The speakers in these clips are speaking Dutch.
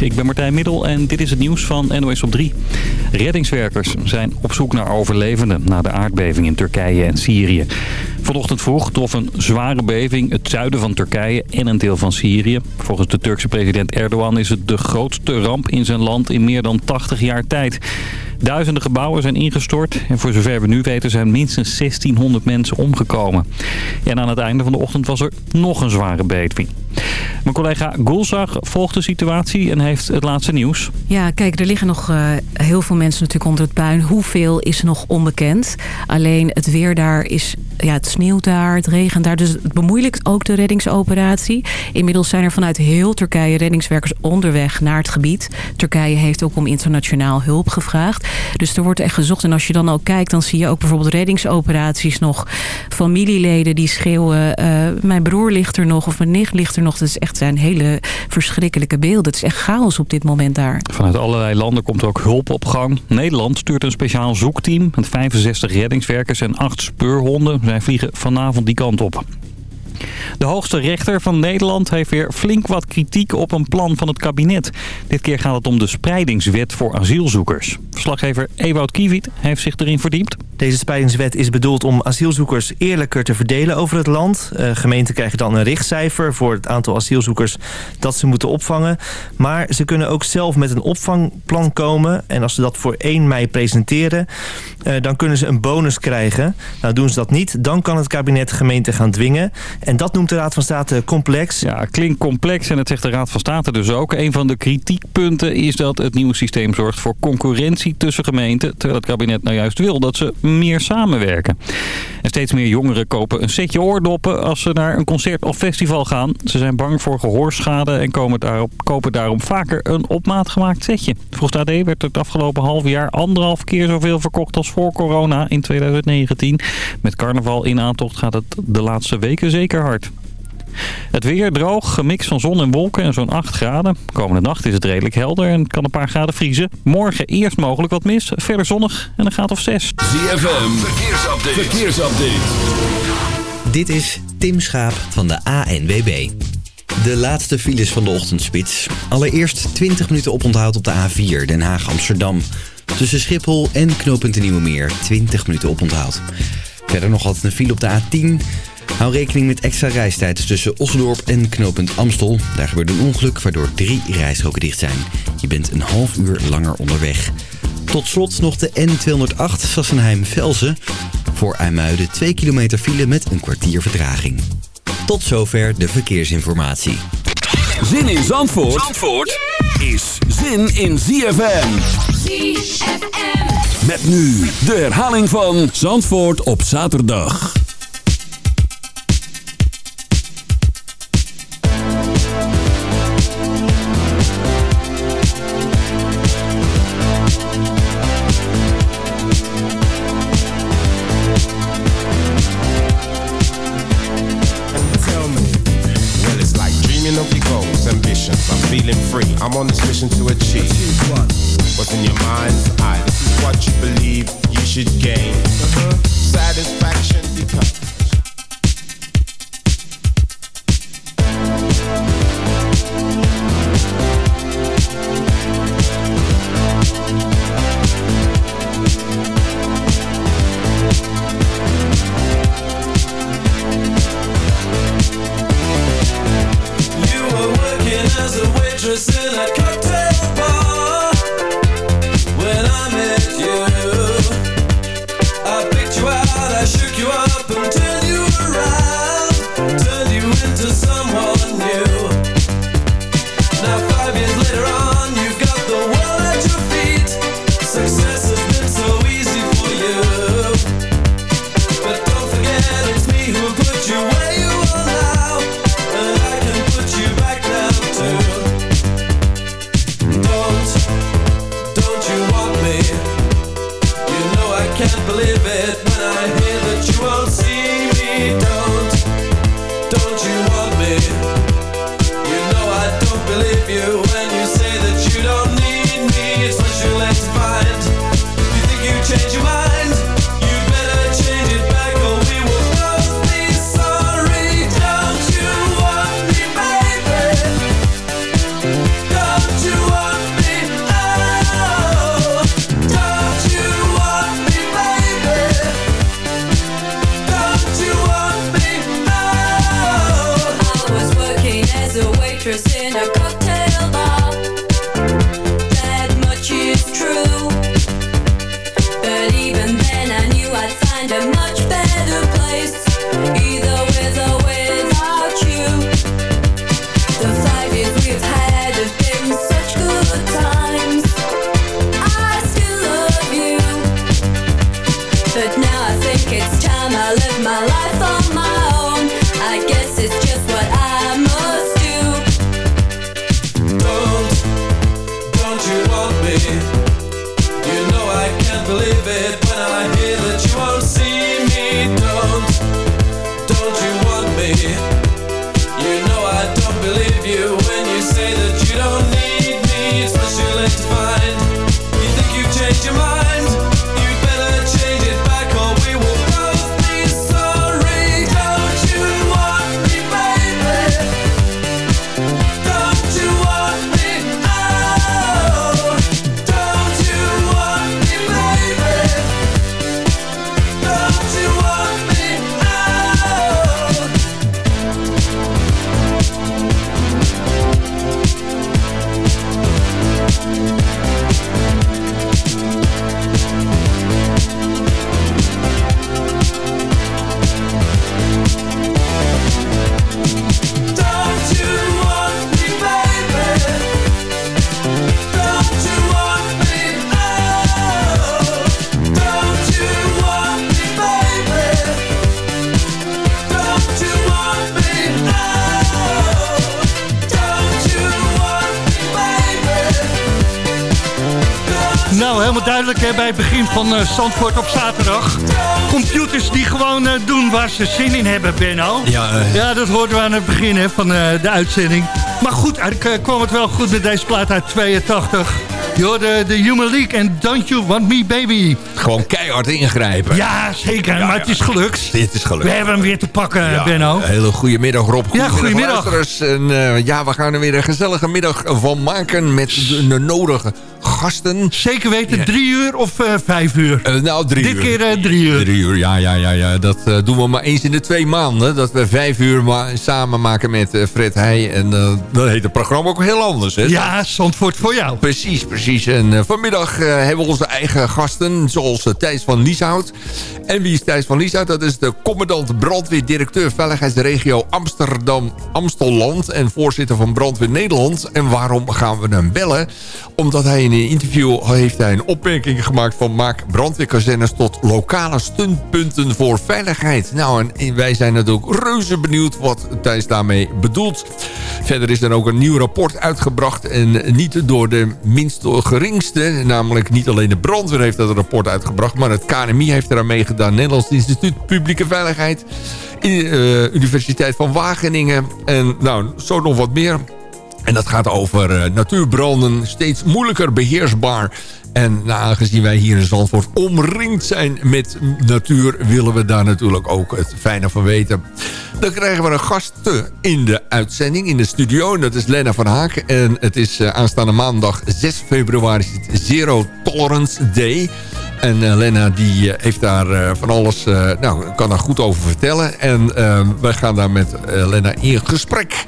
Ik ben Martijn Middel en dit is het nieuws van NOS op 3. Reddingswerkers zijn op zoek naar overlevenden na de aardbeving in Turkije en Syrië. Vanochtend vroeg trof een zware beving het zuiden van Turkije en een deel van Syrië. Volgens de Turkse president Erdogan is het de grootste ramp in zijn land in meer dan 80 jaar tijd. Duizenden gebouwen zijn ingestort en voor zover we nu weten zijn minstens 1600 mensen omgekomen. En aan het einde van de ochtend was er nog een zware beving. Mijn collega Gulzag volgt de situatie en heeft het laatste nieuws. Ja, kijk, er liggen nog uh, heel veel mensen natuurlijk onder het puin. Hoeveel is nog onbekend? Alleen het weer daar is... Ja, het sneeuwt daar, het regent daar. Dus het bemoeilijkt ook de reddingsoperatie. Inmiddels zijn er vanuit heel Turkije reddingswerkers onderweg naar het gebied. Turkije heeft ook om internationaal hulp gevraagd. Dus er wordt echt gezocht. En als je dan ook kijkt, dan zie je ook bijvoorbeeld reddingsoperaties nog. Familieleden die schreeuwen, uh, mijn broer ligt er nog of mijn nicht ligt er nog. Dat is echt zijn hele verschrikkelijke beelden. Het is echt chaos op dit moment daar. Vanuit allerlei landen komt ook hulp op gang. Nederland stuurt een speciaal zoekteam met 65 reddingswerkers en 8 speurhonden. Zij vliegen vanavond die kant op. De hoogste rechter van Nederland heeft weer flink wat kritiek op een plan van het kabinet. Dit keer gaat het om de spreidingswet voor asielzoekers. Verslaggever Ewout Kiewiet heeft zich erin verdiept. Deze spreidingswet is bedoeld om asielzoekers eerlijker te verdelen over het land. Uh, gemeenten krijgen dan een richtcijfer voor het aantal asielzoekers dat ze moeten opvangen. Maar ze kunnen ook zelf met een opvangplan komen. En als ze dat voor 1 mei presenteren, uh, dan kunnen ze een bonus krijgen. Nou doen ze dat niet, dan kan het kabinet gemeenten gaan dwingen. En dat noemt de Raad van State complex. Ja, klinkt complex en het zegt de Raad van State dus ook. Een van de kritiekpunten is dat het nieuwe systeem zorgt voor concurrentie tussen gemeenten. Terwijl het kabinet nou juist wil dat ze meer samenwerken. Steeds meer jongeren kopen een setje oordoppen als ze naar een concert of festival gaan. Ze zijn bang voor gehoorschade en komen daarop, kopen daarom vaker een op maat gemaakt setje. Volgens AD werd het afgelopen half jaar anderhalf keer zoveel verkocht als voor corona in 2019. Met carnaval in aantocht gaat het de laatste weken zeker hard. Het weer droog, gemixt van zon en wolken en zo'n 8 graden. Komende nacht is het redelijk helder en kan een paar graden vriezen. Morgen eerst mogelijk wat mis, verder zonnig en een graad of 6. ZFM, verkeersupdate. verkeersupdate. Dit is Tim Schaap van de ANWB. De laatste files van de ochtendspits. Allereerst 20 minuten oponthoud op de A4 Den Haag-Amsterdam. Tussen Schiphol en knooppunt Nieuwe Meer 20 minuten oponthoud. Verder nog altijd een file op de A10... Hou rekening met extra reistijd tussen Osdorp en knooppunt Amstel. Daar gebeurde een ongeluk waardoor drie rijstroken dicht zijn. Je bent een half uur langer onderweg. Tot slot nog de N208 Sassenheim-Velzen. Voor IJmuiden 2 kilometer file met een kwartier vertraging. Tot zover de verkeersinformatie. Zin in Zandvoort, Zandvoort is zin in ZFM. ZFM. Met nu de herhaling van Zandvoort op zaterdag. I'm on this mission to achieve. What's in your mind's eye? This is what you believe you should gain. Uh-huh. Satisfaction now I think it's time I live my life on my own. I guess it's Zandvoort op zaterdag. Computers die gewoon uh, doen waar ze zin in hebben, Benno. Ja, uh... ja dat hoorden we aan het begin hè, van de uitzending. Maar goed, eigenlijk kwam het wel goed met deze plaat uit 82. Je de, de Human League en Don't You Want Me Baby. Gewoon keihard ingrijpen. Ja, zeker. maar het is gelukt. Het is gelukt. We hebben hem weer te pakken, ja, Benno. Hele goede middag, Rob. ja, goedemiddag. En, ja, we gaan er weer een gezellige middag van maken met de nodige gasten. Zeker weten, drie uur of uh, vijf uur? Uh, nou, drie Dit uur. keer uh, drie uur. Drie uur, ja, ja, ja. ja. Dat doen we maar eens in de twee maanden. Dat we vijf uur samen maken met Fred Heij. En dan heet het programma ook heel anders. Hè? Ja, Zandvoort voor jou. Precies, precies. En vanmiddag hebben we onze eigen gasten. Zoals Thijs van Lieshout. En wie is Thijs van Lieshout? Dat is de commandant brandweer, directeur veiligheidsregio Amsterdam, Amstelland. En voorzitter van Brandweer Nederland. En waarom gaan we hem bellen? Omdat hij in een interview heeft hij een opmerking gemaakt van... maak brandweerkazernes tot lokale stuntpunten voor veiligheid. Nou, en wij zijn natuurlijk reuze benieuwd wat Thijs daarmee bedoelt. Verder is er ook een nieuw rapport uitgebracht... en niet door de minst geringste... namelijk niet alleen de brandweer heeft dat rapport uitgebracht... maar het KNMI heeft eraan meegedaan. Nederlands Instituut Publieke Veiligheid... Uh, Universiteit van Wageningen en nou, zo nog wat meer... En dat gaat over uh, natuurbranden, steeds moeilijker beheersbaar. En nou, aangezien wij hier in Zandvoort omringd zijn met natuur... willen we daar natuurlijk ook het fijne van weten. Dan krijgen we een gast in de uitzending, in de studio. En dat is Lena van Haak. En het is uh, aanstaande maandag 6 februari Zero Tolerance Day... En uh, Lena die uh, heeft daar uh, van alles, nou, kan daar goed over vertellen. En wij gaan daar met Lena in gesprek.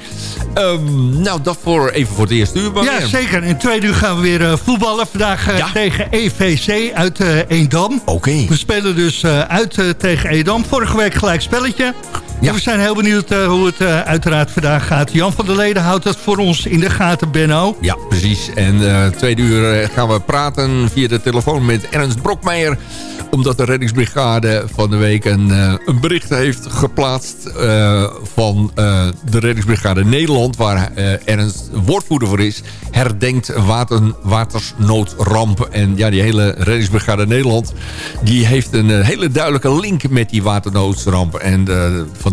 Um, nou, dat voor even voor het eerste uur. Ja, zeker. In tweede uur gaan we weer voetballen. Vandaag ja. tegen EVC uit Eendam. Oké. We spelen dus uit tegen Eendam. Vorige week gelijk spelletje. Ja. we zijn heel benieuwd hoe het uiteraard vandaag gaat. Jan van der Leden houdt dat voor ons in de gaten, Benno. Ja, precies. En tweede uur gaan we praten via de telefoon met Ernst Brok omdat de reddingsbrigade van de week een, uh, een bericht heeft geplaatst... Uh, van uh, de reddingsbrigade Nederland... waar Ernst woordvoerder voor is... herdenkt water, watersnoodramp. En ja, die hele reddingsbrigade Nederland... die heeft een hele duidelijke link met die waternoodramp. En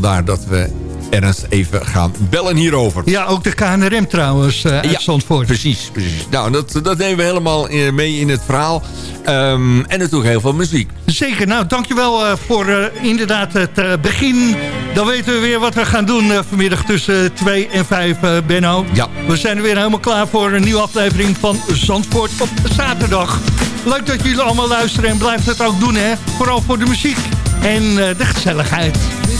vandaar dat we Ernst even gaan bellen hierover. Ja, ook de KNRM trouwens uh, uit ja, precies, precies. Nou, dat, dat nemen we helemaal mee in het verhaal. Um, en natuurlijk heel veel muziek. Zeker, nou dankjewel uh, voor uh, inderdaad het uh, begin. Dan weten we weer wat we gaan doen vanmiddag tussen 2 en 5, Benno. Ja. We zijn er weer helemaal klaar voor een nieuwe aflevering van Zandvoort op zaterdag. Leuk dat jullie allemaal luisteren en blijft het ook doen, hè. Vooral voor de muziek en de gezelligheid.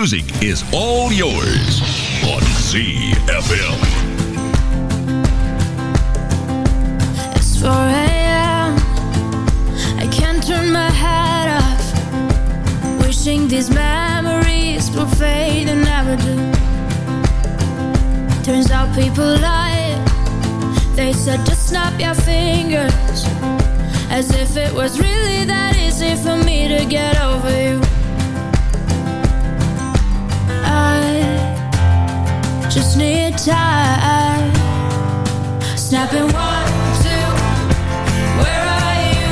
Is all yours on ZFM. It's 4 a.m. I can't turn my head off. Wishing these memories will fade and never do. Turns out people lie. They said just snap your fingers. As if it was really that easy for me to get over you. Time. Snapping one, two, where are you?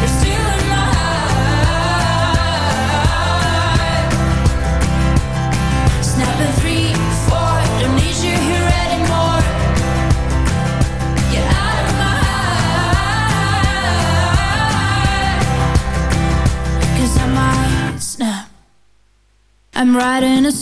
You're my heart. Snapping three, four, don't need you here anymore. Get out of my I might snap. I'm writing a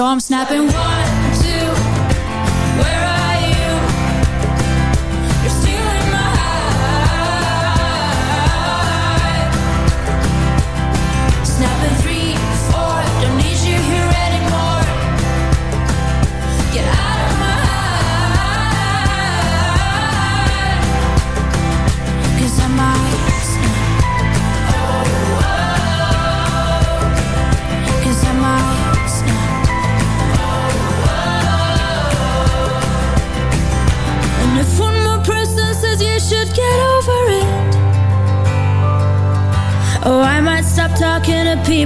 So I'm snapping one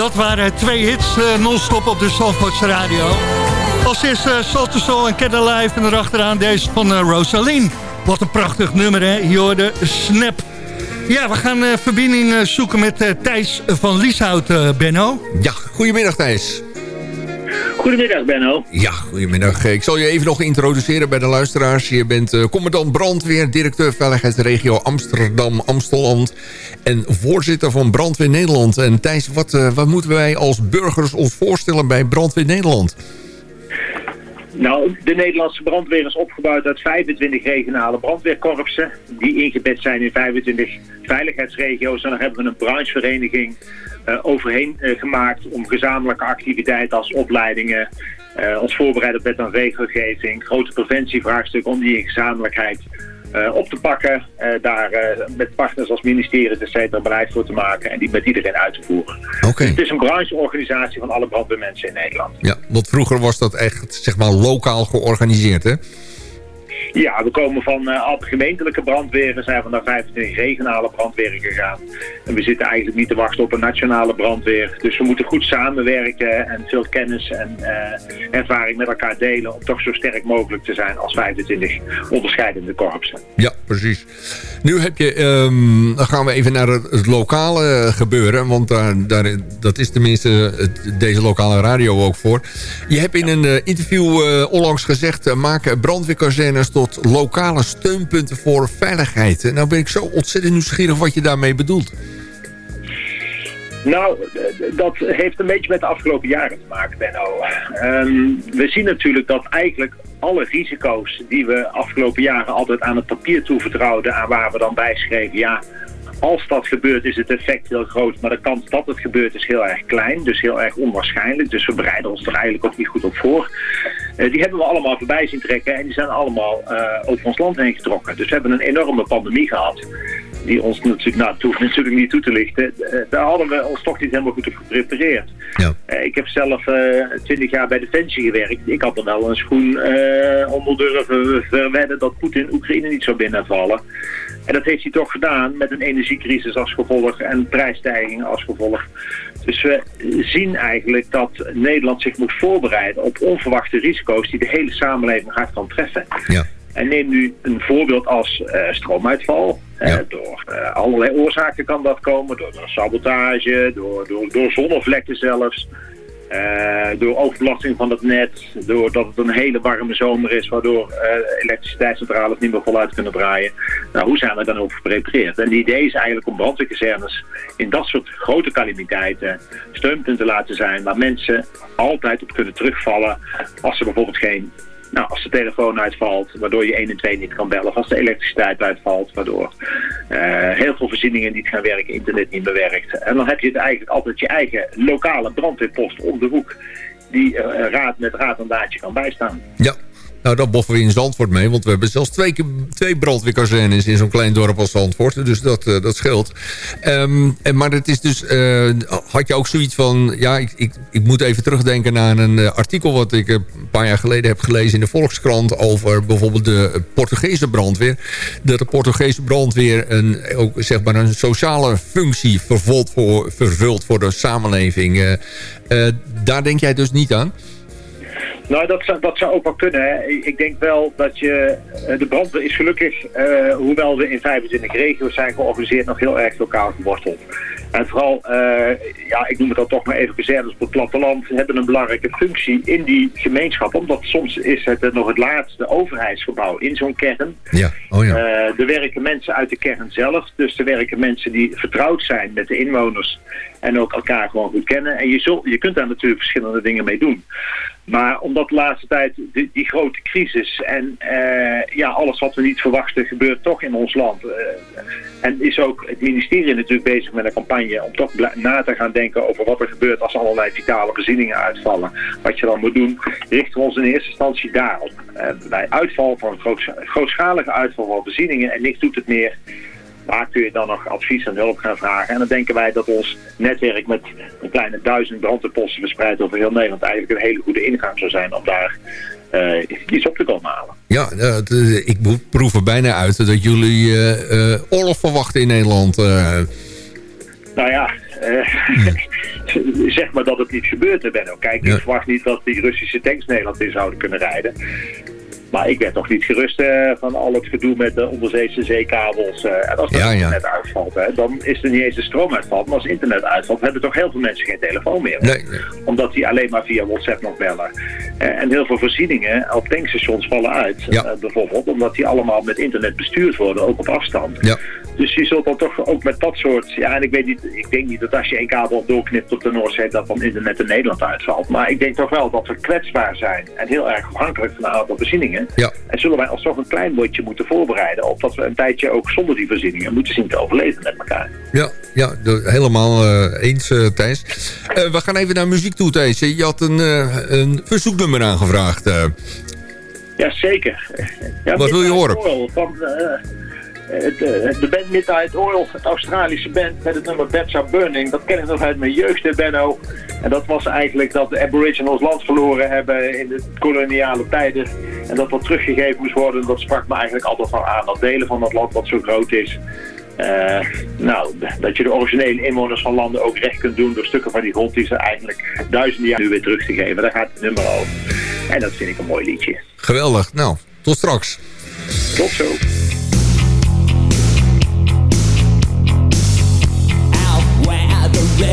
Dat waren twee hits eh, non-stop op de Zandvoortse radio. Als eerste uh, Soul en Get Alive en erachteraan deze van uh, Rosaline. Wat een prachtig nummer, hè? Je hoorde Snap. Ja, we gaan verbinding zoeken met Thijs van Lieshout, Benno. Ja, goedemiddag Thijs. Goedemiddag Benno. Ja, goedemiddag. Ik zal je even nog introduceren bij de luisteraars. Je bent commandant brandweer, directeur veiligheidsregio Amsterdam, Amsteland... en voorzitter van Brandweer Nederland. En Thijs, wat, wat moeten wij als burgers ons voorstellen bij Brandweer Nederland? Nou, de Nederlandse brandweer is opgebouwd uit 25 regionale brandweerkorpsen... die ingebed zijn in 25 veiligheidsregio's. En daar hebben we een branchevereniging uh, overheen uh, gemaakt... om gezamenlijke activiteiten als opleidingen... Uh, ons voorbereiden op wet en regelgeving... grote preventievraagstukken om die in gezamenlijkheid uh, op te pakken. Uh, daar uh, met partners als ministeries et cetera beleid voor te maken. En die met iedereen uit te voeren. Okay. Dus het is een brancheorganisatie van alle brandweermensen in Nederland. Ja, want vroeger was dat echt zeg maar lokaal georganiseerd hè? Ja, we komen van uh, gemeentelijke brandweren, zijn van naar 25 regionale brandweren gegaan. En we zitten eigenlijk niet te wachten op een nationale brandweer. Dus we moeten goed samenwerken en veel kennis en uh, ervaring met elkaar delen... om toch zo sterk mogelijk te zijn als 25 onderscheidende korpsen. Ja, precies. Nu heb je, um, dan gaan we even naar het, lokale gebeuren, want daar, daar, dat is tenminste het, deze lokale radio ook voor. Je hebt in een uh, interview onlangs gezegd, maken brandweerkazernes tot lokale steunpunten voor veiligheid. Nou ben ik zo ontzettend nieuwsgierig wat je daarmee bedoelt. Nou, dat heeft een beetje met de afgelopen jaren te maken, Benno. Um, we zien natuurlijk dat eigenlijk alle risico's die we afgelopen jaren altijd aan het papier toevertrouwden... aan waar we dan bij schreven, ja, als dat gebeurt is het effect heel groot, maar de kans dat het gebeurt is heel erg klein. Dus heel erg onwaarschijnlijk. Dus we bereiden ons er eigenlijk ook niet goed op voor. Uh, die hebben we allemaal voorbij zien trekken en die zijn allemaal uh, over ons land heen getrokken. Dus we hebben een enorme pandemie gehad. Die ons natuurlijk, nou, toe, natuurlijk niet toe te lichten. Uh, daar hadden we ons toch niet helemaal goed op geprepareerd. Ja. ik heb zelf twintig jaar bij Defensie gewerkt. Ik had er wel een schoen onder durven verwedden dat Poetin Oekraïne niet zou binnenvallen. En dat heeft hij toch gedaan met een energiecrisis als gevolg en prijsstijgingen als gevolg. Dus we zien eigenlijk dat Nederland zich moet voorbereiden op onverwachte risico's die de hele samenleving hard kan treffen. Ja. En neem nu een voorbeeld als uh, stroomuitval. Ja. Uh, door uh, allerlei oorzaken kan dat komen. Door, door sabotage, door, door, door zonnevlekken zelfs. Uh, door overbelasting van het net, doordat het een hele warme zomer is, waardoor uh, elektriciteitscentrales niet meer voluit kunnen draaien. Nou, hoe zijn we dan ook geprepareerd? En het idee is eigenlijk om brandweerkazernes in dat soort grote calamiteiten steunpunten te laten zijn, waar mensen altijd op kunnen terugvallen als ze bijvoorbeeld geen nou, als de telefoon uitvalt, waardoor je 112 niet kan bellen. Of als de elektriciteit uitvalt, waardoor uh, heel veel voorzieningen niet gaan werken, internet niet meer werkt. En dan heb je eigenlijk altijd je eigen lokale brandweerpost om de hoek. Die uh, raad met raad en daadje kan bijstaan. Ja. Nou, dat boffen we in Zandvoort mee. Want we hebben zelfs twee, twee brandweerkazernes in zo'n klein dorp als Zandvoort. Dus dat, uh, dat scheelt. Um, en, maar het is dus... Uh, had je ook zoiets van... Ja, ik, ik, ik moet even terugdenken naar een uh, artikel... wat ik een paar jaar geleden heb gelezen in de Volkskrant... over bijvoorbeeld de Portugese brandweer. Dat de Portugese brandweer een, ook, zeg maar een sociale functie vervult voor, vervult voor de samenleving. daar denk jij dus niet aan? Nou, dat zou, dat zou ook wel kunnen. Hè. Ik denk wel dat je... eh, De brandweer is gelukkig, eh, hoewel we in 25 regio's zijn georganiseerd, nog heel erg lokaal geworteld. En vooral, eh, ja, ik noem het dan toch maar even kazernes op het platteland, hebben een belangrijke functie in die gemeenschap. Omdat soms is het nog het laatste overheidsgebouw in zo'n kern. Ja, oh ja. Eh, er werken mensen uit de kern zelf. Dus er werken mensen die vertrouwd zijn met de inwoners. En ook elkaar gewoon goed kennen. En je, zult, je kunt daar natuurlijk verschillende dingen mee doen. Maar omdat de laatste tijd die, grote crisis en eh, ja, alles wat we niet verwachten gebeurt toch in ons land. eh, en is ook het ministerie natuurlijk bezig met een campagne om toch na te gaan denken over wat er gebeurt als allerlei vitale voorzieningen uitvallen. Wat je dan moet doen, richten we ons in eerste instantie daarop. Eh, bij uitval van groot, grootschalige uitval van voorzieningen en niks doet het meer. Waar kun je dan nog advies en hulp gaan vragen? En dan denken wij dat ons netwerk met een kleine duizend brandweerposten verspreid over heel Nederland eigenlijk een hele goede ingang zou zijn om daar eh, iets op te komen halen. Ja, eh, eh, ik proef er bijna uit dat jullie oorlog verwachten in Nederland. Nou ja, zeg maar dat het niet gebeurt, Benno. Kijk, Ja. ik verwacht niet dat die Russische tanks Nederland in zouden kunnen rijden. Maar ik werd toch niet gerust eh, van al het gedoe met de onderzeese zeekabels. eh, en als dat Ja, ja. internet uitvalt, hè, dan is er niet eens de stroom uitvalt. Maar als internet uitvalt, hebben toch heel veel mensen geen telefoon meer. Nee, Omdat die alleen maar via WhatsApp nog bellen. Eh, en heel veel voorzieningen op tankstations vallen uit. Ja. bijvoorbeeld, omdat die allemaal met internet bestuurd worden, ook op afstand. Ja. Dus je zult dan toch ook met dat soort... Ja, en ik weet niet, ik denk niet dat als je één kabel doorknipt op de Noordzee... dat dan internet in Nederland uitvalt. Maar ik denk toch wel dat we kwetsbaar zijn en heel erg afhankelijk van een aantal voorzieningen. Ja. En zullen wij toch een klein beetje moeten voorbereiden... op dat we een tijdje ook zonder die voorzieningen moeten zien te overleven met elkaar. Ja, ja helemaal eh, eens, eh, Thijs. Eh, we gaan even naar muziek toe, Thijs. Je had een, een verzoeknummer aangevraagd. eh. Ja, Wat wil je horen? Van, het, eh, de band Midnight Oil, het Australische band met het nummer Beds Are Burning. Dat ken ik nog uit mijn jeugd, hè, Benno. En dat was eigenlijk dat de aboriginals land verloren hebben in de koloniale tijden. En dat dat teruggegeven moest worden. Dat sprak me eigenlijk altijd van aan. Dat delen van dat land wat zo groot is. eh, nou, dat je de originele inwoners van landen ook recht kunt doen door stukken van die grond die ze eigenlijk duizenden jaar nu weer terug te geven. Daar gaat het nummer over. En dat vind ik een mooi liedje. Geweldig. Nou, tot straks. Tot zo.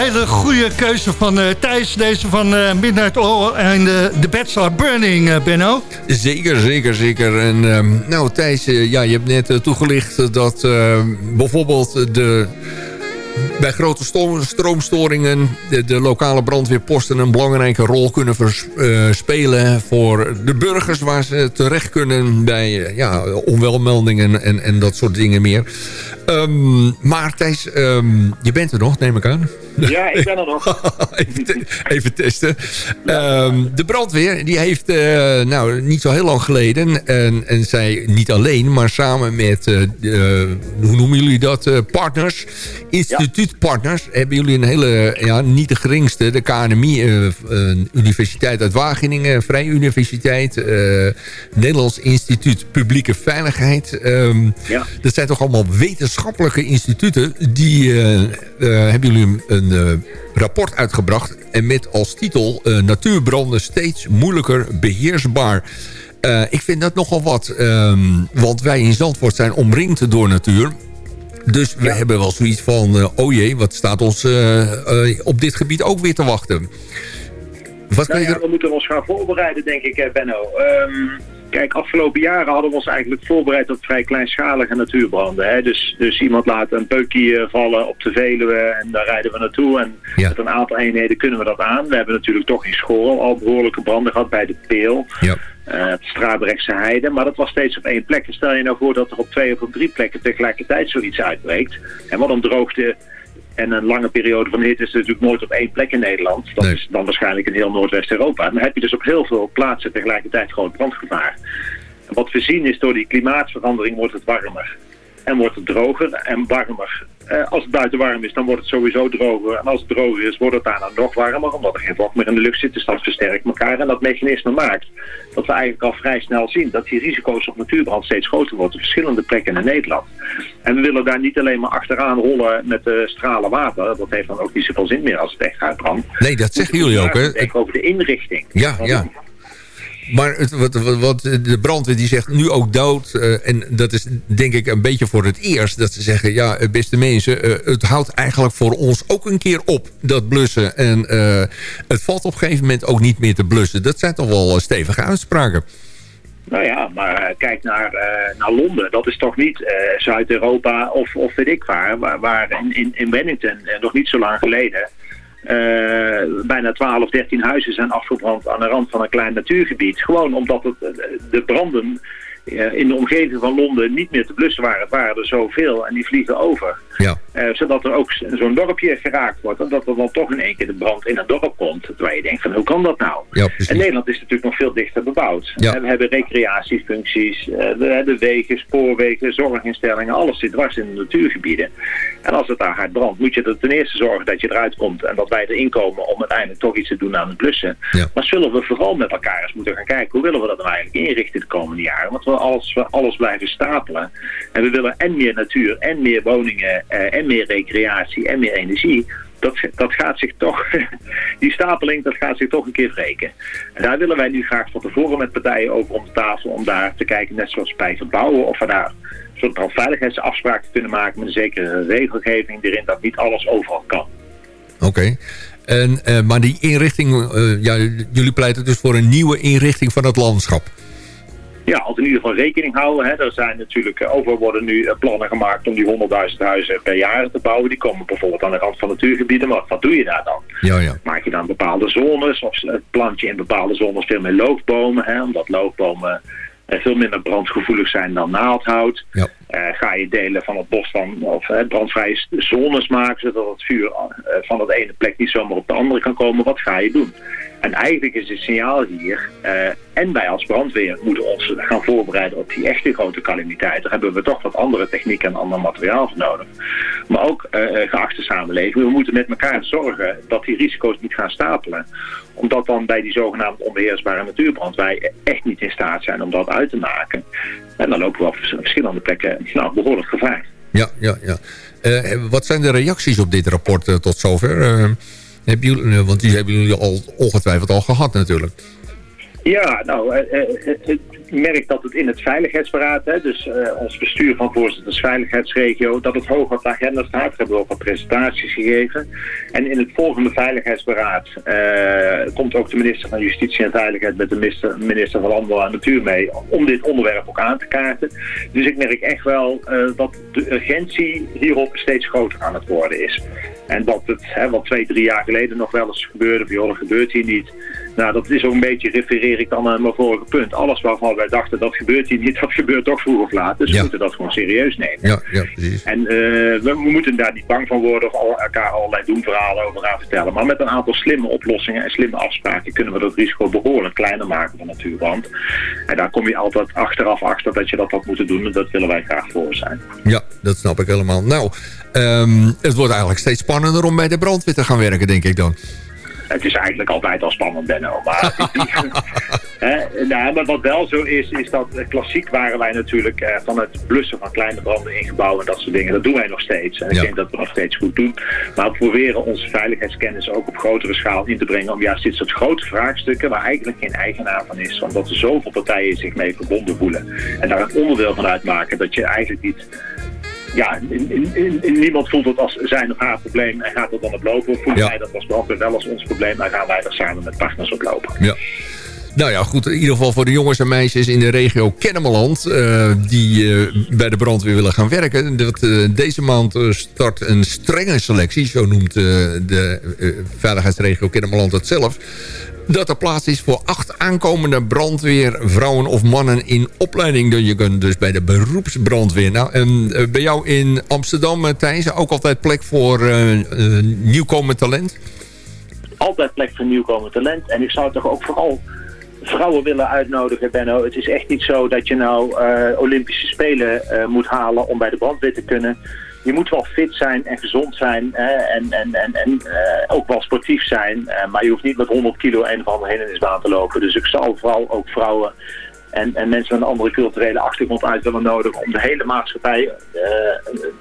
hele goede keuze van eh, Thijs. Deze van eh, Midnight Oil en de The Beds Are Burning, eh, Benno. Zeker, zeker, zeker. En ehm, nou Thijs, eh, ja, je hebt net eh, toegelicht dat eh, bijvoorbeeld de... Bij grote sto- stroomstoringen de, de lokale brandweerposten een belangrijke rol kunnen vers- eh, spelen voor de burgers waar ze terecht kunnen bij eh, ja, onwelmeldingen en, en dat soort dingen meer. Ehm, maar Thijs, ehm, je bent er nog, neem ik aan. Ja, ik ben er nog. even, te- even testen. Ehm, de brandweer die heeft eh, nou, niet zo heel lang geleden... En, en zij niet alleen, maar samen met... de- hoe noemen jullie dat? Eh, partners. Hebben jullie een hele... Ja, niet de geringste. De KNMI. eh, een universiteit uit Wageningen. Vrije Universiteit. eh, Nederlands Instituut Publieke Veiligheid. Ehm, Ja. dat zijn toch allemaal wetenschappelijke instituten. Die eh, eh, hebben jullie een, een eh, rapport uitgebracht. En met als titel eh, Natuurbranden steeds moeilijker beheersbaar. Eh, ik vind dat nogal wat. ehm, want wij in Zandvoort zijn omringd door natuur. Dus we hebben wel zoiets van... eh, oh jee, wat staat ons eh, eh, op dit gebied ook weer te wachten? Wat Nou ja, er... we moeten ons gaan voorbereiden, denk ik, Benno. Ehm, kijk, afgelopen jaren hadden we ons eigenlijk voorbereid op vrij kleinschalige natuurbranden. Hè? Dus, dus iemand laat een peukje vallen op de Veluwe en daar rijden we naartoe. En met een aantal eenheden kunnen we dat aan. We hebben natuurlijk toch in school al behoorlijke branden gehad bij de Peel. Ja. Het Strabrechtse Heide. Maar dat was steeds op één plek. En Stel je nou voor dat er op twee of op drie plekken tegelijkertijd zoiets uitbreekt. En wat een droogte en een lange periode van hitte is natuurlijk nooit op één plek in Nederland. Dat is dan waarschijnlijk in heel Noordwest-Europa. Dan heb je dus op heel veel plaatsen tegelijkertijd groot brandgevaar. En wat we zien is door die klimaatverandering wordt het warmer. En wordt het droger en warmer. Eh, als het buiten warm is, dan wordt het sowieso droger. En als het droger is, wordt het daarna nog warmer. Omdat er geen vocht meer in de lucht zit. Dus dat versterkt elkaar. En dat mechanisme maakt dat we eigenlijk al vrij snel zien... dat die risico's op natuurbrand steeds groter worden. Op verschillende plekken in Nederland. En we willen daar niet alleen maar achteraan rollen met de stralen water. Dat heeft dan ook niet zoveel zin meer als het echt uitbrandt. Nee, dat zeggen jullie ook, hè? Over de inrichting. Ja, ja. Maar het, wat, wat, de brandweer die zegt nu ook dood. eh, en dat is denk ik een beetje voor het eerst. Dat ze zeggen, ja eh, beste mensen. eh, het houdt eigenlijk voor ons ook een keer op. Dat blussen. En het valt op een gegeven moment ook niet meer te blussen. Dat zijn toch wel stevige uitspraken. Nou ja, maar kijk naar, naar Londen. Dat is toch niet Zuid-Europa of, of weet ik waar. Waar, in, in, in nog niet zo lang geleden... eh, bijna 12, 13 huizen zijn afgebrand aan de rand van een klein natuurgebied. Gewoon omdat het, eh, de branden eh, in de omgeving van Londen niet meer te blussen waren. Het waren er zoveel en die vliegen over. Ja. Eh, zodat er ook zo'n dorpje geraakt wordt. En dat er dan toch in één keer de brand in een dorp komt. Terwijl je denkt van hoe kan dat nou? Ja, en Nederland is natuurlijk nog veel dichter bebouwd. Ja. En we hebben recreatiefuncties, eh, we hebben wegen, spoorwegen, zorginstellingen. Alles zit dwars in de natuurgebieden. En als het daar hard brandt, moet je er ten eerste zorgen dat je eruit komt. En dat wij erin komen om uiteindelijk toch iets te doen aan het blussen. Maar zullen we vooral met elkaar eens moeten gaan kijken. Hoe willen we dat nou eigenlijk inrichten de komende jaren? Want we, als we alles blijven stapelen. En we willen en meer natuur en meer woningen eh, en meer recreatie en meer energie. dat, dat gaat zich toch, die stapeling, dat gaat zich toch een keer wreken. En daar willen wij nu graag van tevoren met partijen over om de tafel om daar te kijken, net zoals bij verbouwen, of we daar een soort van veiligheidsafspraken kunnen maken met een zekere regelgeving erin dat niet alles overal kan. Oké. En, eh, maar die inrichting, eh, ja, jullie pleiten dus voor een nieuwe inrichting van het landschap. Ja, als we in ieder geval rekening houden. Hè, er zijn natuurlijk, eh, overal worden nu eh, plannen gemaakt om die 100.000 huizen per jaar te bouwen. Die komen bijvoorbeeld aan de rand van natuurgebieden. Maar wat doe je daar dan? Ja, ja. Maak je dan bepaalde zones of plant je in bepaalde zones veel meer loofbomen? Hè, omdat loofbomen eh, veel minder brandgevoelig zijn dan naaldhout. Ja. Eh, ga je delen van het bos van, of brandvrije zones maken, zodat het vuur eh, van de ene plek niet zomaar op de andere kan komen. Wat ga je doen? En eigenlijk is het signaal hier, eh, en wij als brandweer moeten ons gaan voorbereiden op die echte grote calamiteiten. Daar hebben we toch wat andere technieken en ander materiaal voor nodig. Maar ook, geachte samenleving, we moeten met elkaar zorgen dat die risico's niet gaan stapelen. Omdat dan bij die zogenaamde onbeheersbare natuurbrand wij echt niet in staat zijn om dat uit te maken. En dan lopen we op vers- verschillende plekken nou, behoorlijk gevaar. Ja, ja, ja. Eh, wat zijn de reacties op dit rapport eh, tot zover? Eh, hebben jullie, want die hebben jullie al ongetwijfeld al gehad natuurlijk. Ja, nou, eh, eh, eh, ik merk dat het in het veiligheidsberaad, hè, dus eh, ons bestuur van voorzitters veiligheidsregio, dat het hoog op de agenda staat. We hebben ook wat presentaties gegeven. En in het volgende veiligheidsberaad komt ook de minister van Justitie en Veiligheid met de minister, minister van Landbouw en Natuur mee om dit onderwerp ook aan te kaarten. Dus ik merk echt wel dat de urgentie hierop steeds groter aan het worden is. En dat het, hè, wat twee, drie jaar geleden nog wel eens gebeurde, van joh, dat gebeurt hier niet. Nou, dat is ook een beetje, refereer ik dan aan mijn vorige punt. Alles waarvan wij dachten, dat gebeurt hier niet, dat gebeurt toch vroeg of laat. Dus we moeten dat gewoon serieus nemen. Ja, ja precies. En eh, we, we moeten daar niet bang van worden of al, elkaar allerlei doemverhalen over gaan vertellen. Maar met een aantal slimme oplossingen en slimme afspraken kunnen we dat risico behoorlijk kleiner maken van natuurbrand. En daar kom je altijd achteraf achter dat je dat had moeten doen en dat willen wij graag voor zijn. Ja, dat snap ik helemaal. Nou, ehm, het wordt eigenlijk steeds spannender om bij de brandweer te gaan werken, denk ik dan. Het is eigenlijk altijd al spannend, Benno. Maar, hè, nou, maar wat wel zo is, is dat klassiek waren wij natuurlijk eh, van het blussen van kleine branden in gebouwen en dat soort dingen. Dat doen wij nog steeds. En ik Ja. denk dat we nog steeds goed doen. Maar we proberen onze veiligheidskennis ook op grotere schaal in te brengen om juist dit soort grote vraagstukken, waar eigenlijk geen eigenaar van is, omdat er zoveel partijen zich mee verbonden voelen. En daar een onderdeel van uitmaken dat je eigenlijk niet ja, in, in, in- niemand voelt het als zijn of haar probleem en gaat er dan op lopen. Voelen Ja. wij dat als brandweer wel als ons probleem en gaan wij er samen met partners op lopen. Ja. Nou ja, goed. In ieder geval voor de jongens en meisjes in de regio Kennemerland... eh, die eh, bij de brandweer willen gaan werken. Dat, eh, deze maand start een strenge selectie. Zo noemt de veiligheidsregio Kennemerland het zelf. Dat er plaats is voor acht aankomende brandweervrouwen of mannen in opleiding. Je kunt dus bij de beroepsbrandweer. Nou, en eh, bij jou in Amsterdam, eh, Thijs, ook altijd plek voor eh, nieuwkomend talent? Altijd plek voor nieuwkomend talent. En ik zou toch ook vooral vrouwen willen uitnodigen, Benno. Het is echt niet zo dat je nou Olympische Spelen moet halen om bij de brandweer te kunnen. Je moet wel fit zijn en gezond zijn hè, en, en, en, en eh, ook wel sportief zijn. eh, maar je hoeft niet met 100 kilo een of andere hindernisbaan te lopen. Dus ik zal vooral ook vrouwen en, en mensen met een andere culturele achtergrond uit willen nodigen om de hele maatschappij eh,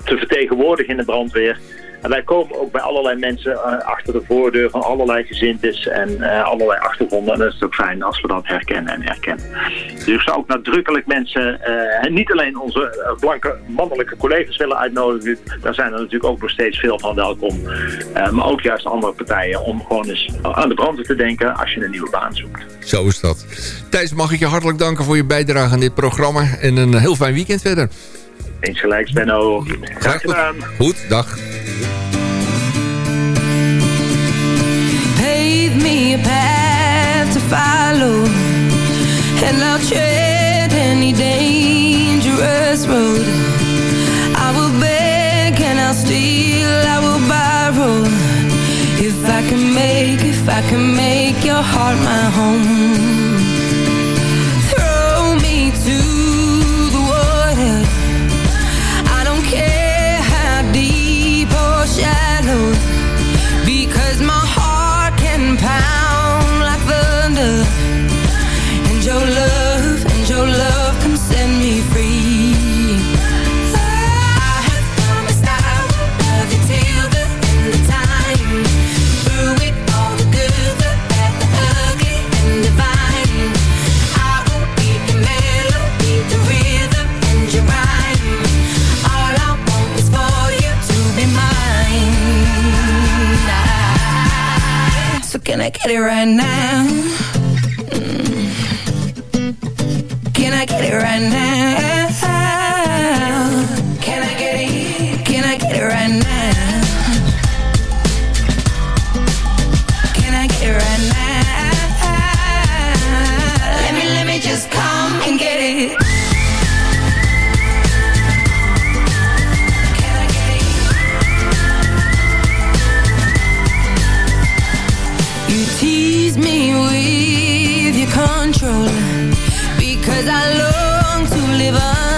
te vertegenwoordigen in de brandweer. En wij komen ook bij allerlei mensen eh, achter de voordeur van allerlei gezintes en eh, allerlei achtergronden. En dat is ook fijn als we dat herkennen en erkennen. Dus ik zou ook nadrukkelijk mensen, eh, en niet alleen onze eh, blanke mannelijke collega's willen uitnodigen. Daar zijn er natuurlijk ook nog steeds veel van welkom. Eh, maar ook juist andere partijen om gewoon eens aan de brandweer te denken als je een nieuwe baan zoekt. Zo is dat. Thijs, mag ik je hartelijk danken voor je bijdrage aan dit programma. En een heel fijn weekend verder. Eens gelijks, Benno. Graag gedaan. Goed, dag. Pave me a path to follow, and I'll tread any dangerous road. I will beg and I'll steal, I will borrow. If I can make, if I can make your heart my home. Get it right now? Mm. Can I get it right now? Control. Because I long to live under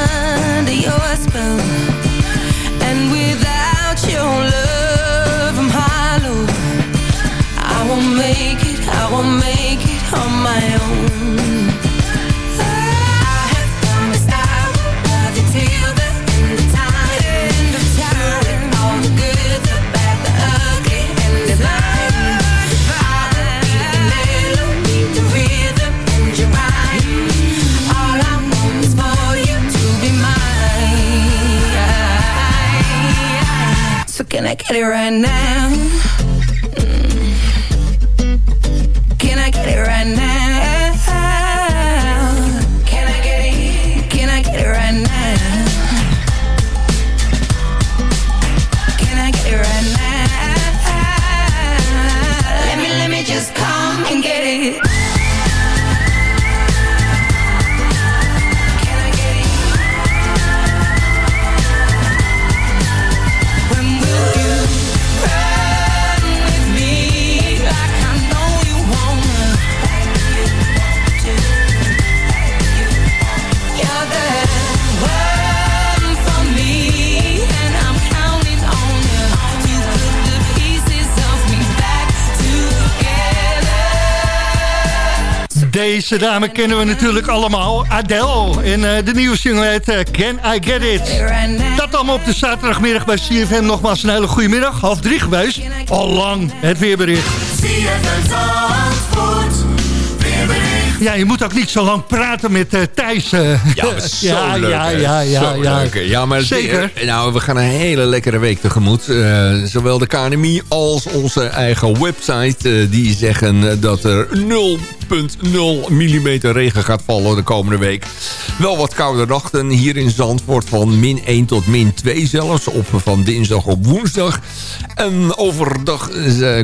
So can I get it right now? Deze dame kennen we natuurlijk allemaal. Adele. En eh, de nieuwe single heet eh, Can I Get It. Dat allemaal op de zaterdagmiddag bij CFM. Nogmaals een hele goede middag. Half drie geweest. Al lang het weerbericht. Ja, je moet ook niet zo lang praten met eh, Thijs. eh. Ja, zo ja, leuk. ja, ja, ja, Zo ja. leuk, ja, maar Zeker. eh, nou, we gaan een hele lekkere week tegemoet. Zowel de KNMI als onze eigen website. die zeggen dat er 0,0 mm regen gaat vallen de komende week. Wel wat koude nachten hier in Zandvoort van min 1 tot min 2 zelfs. Op van dinsdag op woensdag. En overdag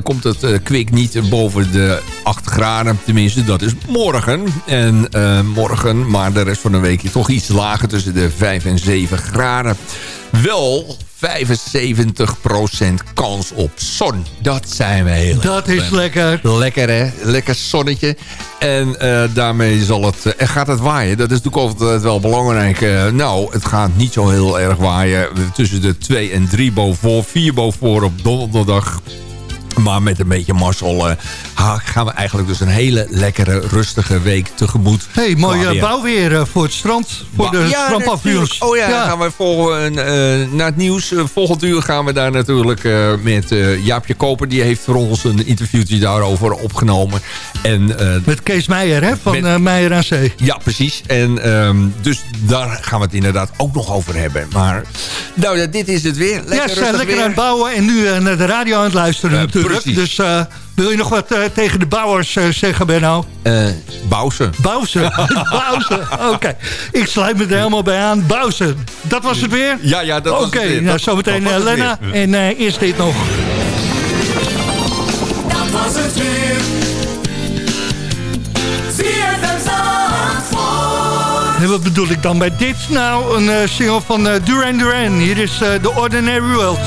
komt het kwik niet boven de 8 graden. Tenminste, dat is morgen. En eh, morgen, maar de rest van de week toch iets lager. Tussen de 5 en 7 graden. Wel 75% kans op zon. Dat zijn we heel Dat is lekker. Lekker hè, lekker zonnetje. En eh, daarmee zal het, en gaat het waaien. Dat is natuurlijk altijd wel belangrijk. Nou, het gaat niet zo heel erg waaien. Tussen de 2 en 3 boven, 4 boven op donderdag. Maar met een beetje mazzel eh, gaan we eigenlijk dus een hele lekkere, rustige week tegemoet. hey, mooi eh, weer. bouwweer eh, voor het strand. Voor de ja, strandpaviljoens. natuurlijk. Oh ja, dan gaan we volgen, naar het nieuws. Volgend uur gaan we daar natuurlijk met Jaapje Koper. Die heeft voor ons een interviewtje daarover opgenomen. En, Met Kees Meijer, hè, van Met- Meijer aan Zee. ja, precies. En ehm, dus daar gaan we het inderdaad ook nog over hebben. Maar nou, ja, dit is het weer. Lekker ja, ze zijn rustig lekker weer. aan het bouwen en nu naar de radio aan het luisteren natuurlijk. Precies. Dus eh, wil je nog wat eh, tegen de bouwers eh, zeggen, Benno? Eh Bouwsen. Bouwsen. Bouwsen. Oké. Ik sluit me er helemaal bij aan. Bouwsen. Dat was het weer? Ja, ja, dat was Oké, het weer. nou Dat- zometeen Lena. En eh, eerst dit nog. Dat was het weer. En wat bedoel ik dan bij dit? Nou, een eh, single van eh, Duran Duran. Hier is eh, The Ordinary World.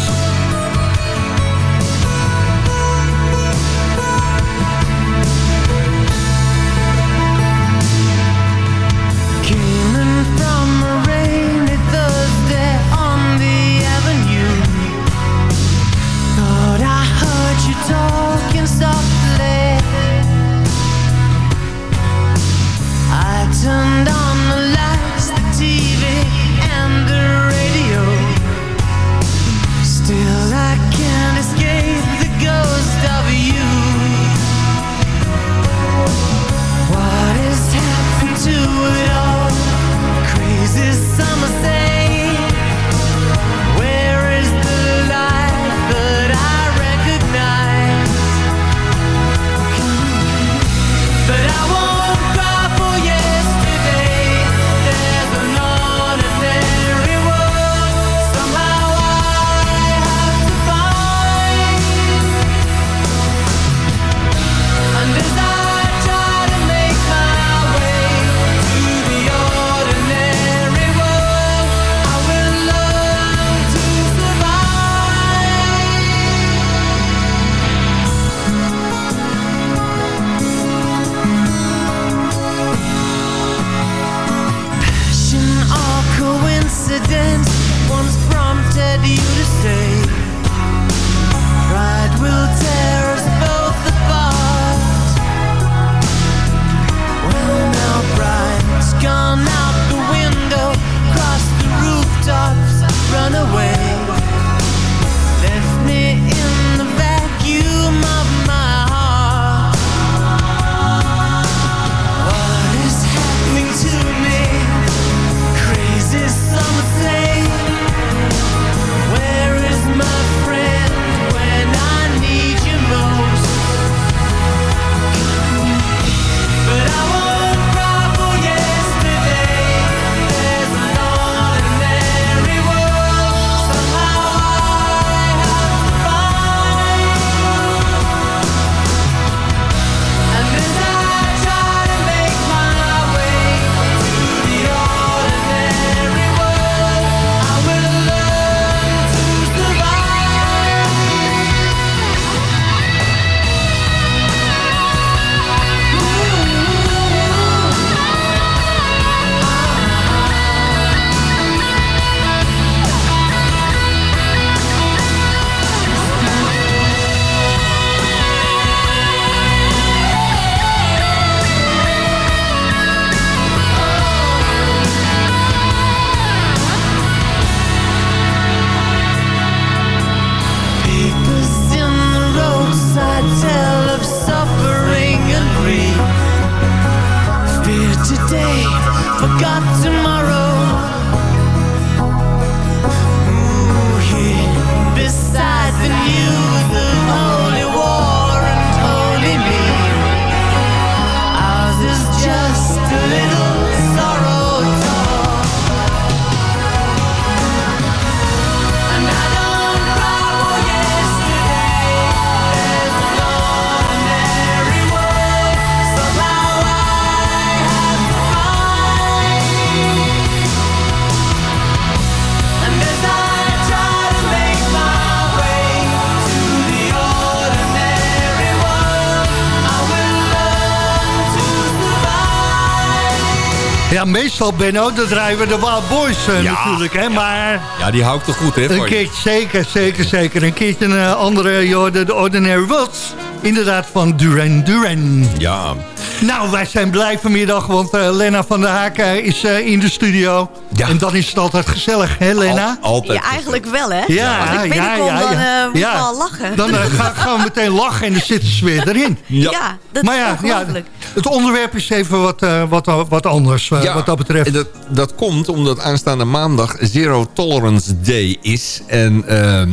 Ja, meestal, Benno, dan draaien we de Wild Boys eh, Ja, natuurlijk, hè. Maar Ja, die hou ik toch goed, hè? een keertje, zeker, zeker, zeker. Een keertje een eh, andere, joh, de, de Ordinary Worlds. Inderdaad, van Duran Duran. Ja. Nou, wij zijn blij vanmiddag, want eh, Lena van der Haak eh, is eh, in de studio. Ja. En dan is het altijd gezellig, hè Lena? Al- altijd. Ja, eigenlijk wel, hè? Ja, Als ik ja, binnenkom, ja, dan ja. moet ik Ja. wel lachen. Dan ga- gaan we meteen lachen en dan zitten ze weer erin. Ja, dat maar is ja, het onderwerp is even wat, eh, wat, wat anders eh, Ja, wat dat betreft. en Dat, dat komt omdat aanstaande maandag Zero Tolerance Day is. En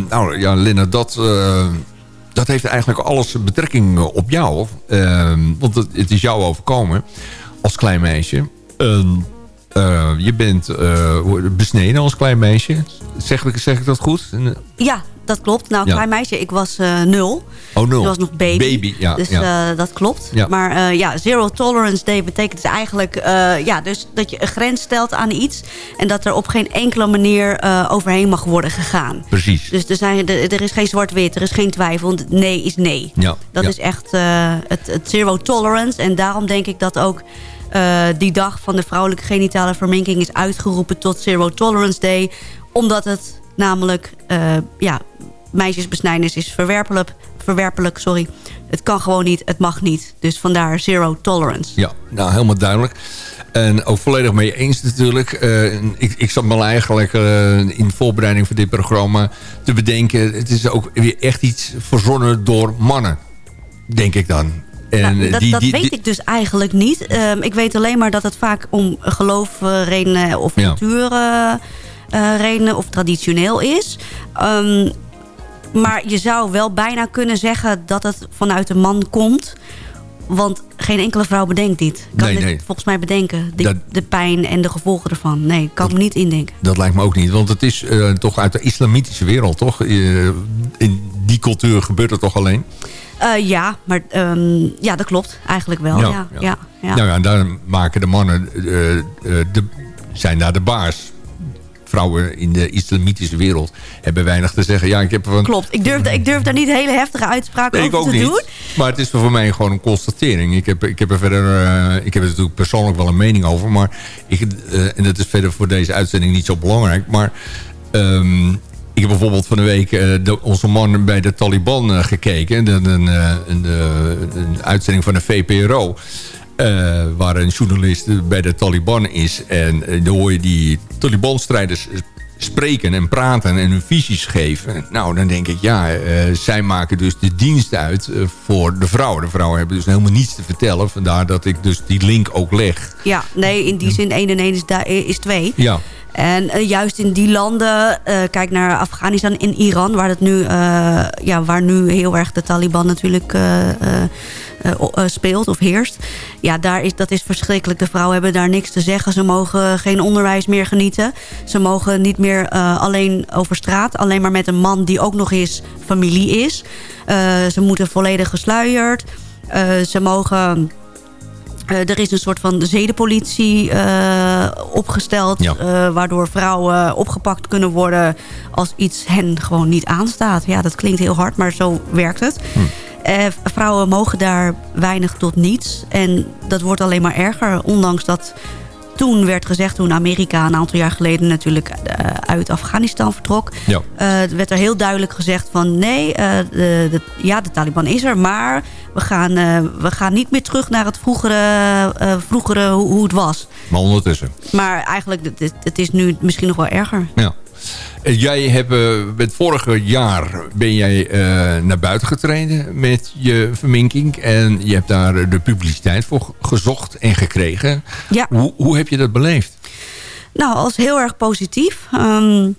nou ja, Linda, dat, eh, dat heeft eigenlijk alles betrekking eh, op jou. Eh, want het, het is jou overkomen als klein meisje. Eh, je bent eh, besneden als klein meisje. Zeg ik, zeg ik dat goed? Ja, dat klopt. Nou, Ja. klein meisje, ik was eh, nul. Oh, nul. Ik was nog baby. Baby, ja, Dus ja. dat klopt. Ja. Maar ja, Zero Tolerance Day betekent dus eigenlijk... ja, dus dat je een grens stelt aan iets... en dat er op geen enkele manier overheen mag worden gegaan. Precies. Dus er, zijn, er, er is geen zwart-wit, er is geen twijfel. want Nee is nee. Ja, Dat is echt het, het zero tolerance. En daarom denk ik dat ook eh, die dag van de vrouwelijke genitale verminking... is uitgeroepen tot Zero Tolerance Day. Omdat het namelijk... eh, ja, meisjesbesnijdenis is verwerpelijk, verwerpelijk. Sorry. Het kan gewoon niet, het mag niet. Dus vandaar Zero Tolerance. Ja, nou helemaal duidelijk. En ook volledig mee eens natuurlijk. Eh, ik, ik zat me eigenlijk eh, in voorbereiding voor dit programma te bedenken. Het is ook weer echt iets verzonnen door mannen. Denk ik dan. En Nou, dat die- dat weet ik dus eigenlijk niet. Ehm, ik weet alleen maar dat het vaak om geloofredenen of Ja. cultuurredenen of traditioneel is. Ehm, maar je zou wel bijna kunnen zeggen dat het vanuit een man komt. Want geen enkele vrouw bedenkt dit. Kan Nee, dit nee. volgens mij bedenken. De, Dat- de pijn en de gevolgen ervan. Nee, kan ik me niet indenken. Dat lijkt me ook niet. Want het is eh, toch uit de islamitische wereld, toch? Eh, in die cultuur gebeurt het toch alleen? Eh, ja, maar ehm, ja, dat klopt. Eigenlijk wel. Ja, ja, ja, ja. Nou ja, daar maken de mannen, eh, de, zijn daar de baas. vrouwen in de islamitische wereld hebben weinig te zeggen. Ja, ik heb van, Klopt. Ik durf, ik durf daar niet hele heftige uitspraken Nee, over ook te niet. doen. Maar het is voor mij gewoon een constatering. Ik heb, ik heb er verder, ik heb er natuurlijk persoonlijk wel een mening over. Maar ik, en dat is verder voor deze uitzending niet zo belangrijk. Maar ehm, ik heb bijvoorbeeld van de week eh, de, onze man bij de Taliban eh, gekeken. Een, een, eh, een, een uitzending van de VPRO. waar een journalist bij de Taliban is. En dan hoor je die Taliban-strijders spreken en praten en hun visies geven. Nou, dan denk ik, ja, zij maken dus de dienst uit voor de vrouwen. De vrouwen hebben dus helemaal niets te vertellen. Vandaar dat ik dus die link ook leg. Ja, nee, in die zin 1 en 1 is, is 2. Ja. En eh, juist in die landen, eh, kijk naar Afghanistan en Iran... waar, het nu, eh, ja, waar nu heel erg de Taliban natuurlijk speelt of heerst. Ja, daar is, dat is verschrikkelijk. De vrouwen hebben daar niks te zeggen. Ze mogen geen onderwijs meer genieten. Ze mogen niet meer alleen over straat. Alleen maar met een man die ook nog eens familie is. Ze moeten volledig gesluierd. Eh, ze mogen... Eh, er is een soort van zedenpolitie eh, opgesteld... Ja. eh, waardoor vrouwen opgepakt kunnen worden... als iets hen gewoon niet aanstaat. Ja, dat klinkt heel hard, maar zo werkt het. Eh, vrouwen mogen daar weinig tot niets. En dat wordt alleen maar erger. Ondanks dat toen werd gezegd... toen Amerika een aantal jaar geleden natuurlijk eh, uit Afghanistan vertrok... Ja. eh, werd er heel duidelijk gezegd van... nee, eh, de, de- ja, de Taliban is er, maar we gaan, we gaan niet meer terug naar het vroegere, vroegere hoe, hoe het was. Maar ondertussen. Maar eigenlijk, het- het is nu misschien nog wel erger. Ja. Jij hebt, eh, het vorige jaar ben jij eh, naar buiten getreden met je verminking. En je hebt daar de publiciteit voor gezocht en gekregen. Ja. Hoe, hoe heb je dat beleefd? Nou, als heel erg positief. Ehm,